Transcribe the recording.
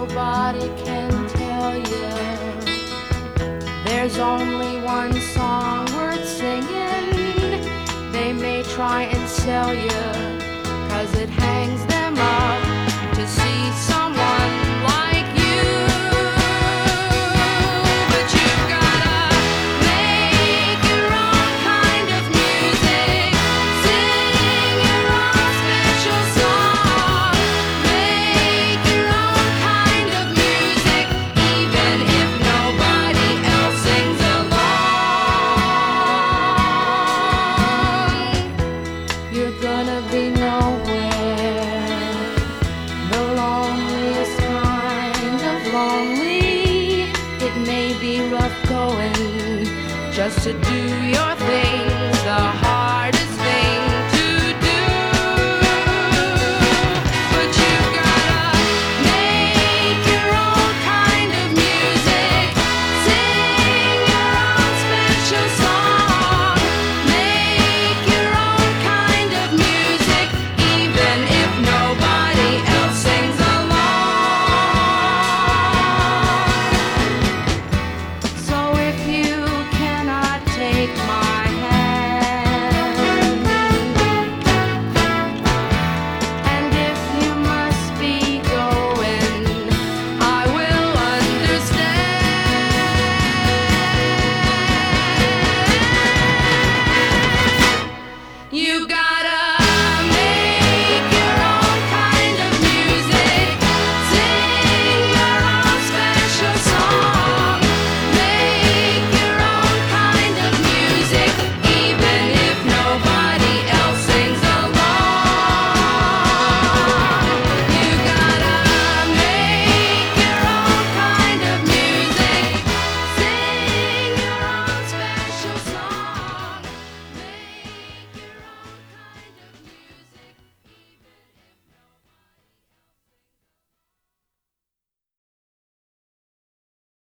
nobody can tell you. There's only one song worth singing. They may try and sell you, cause it hangs there. lonely, it may be rough going just to do your thing. The hard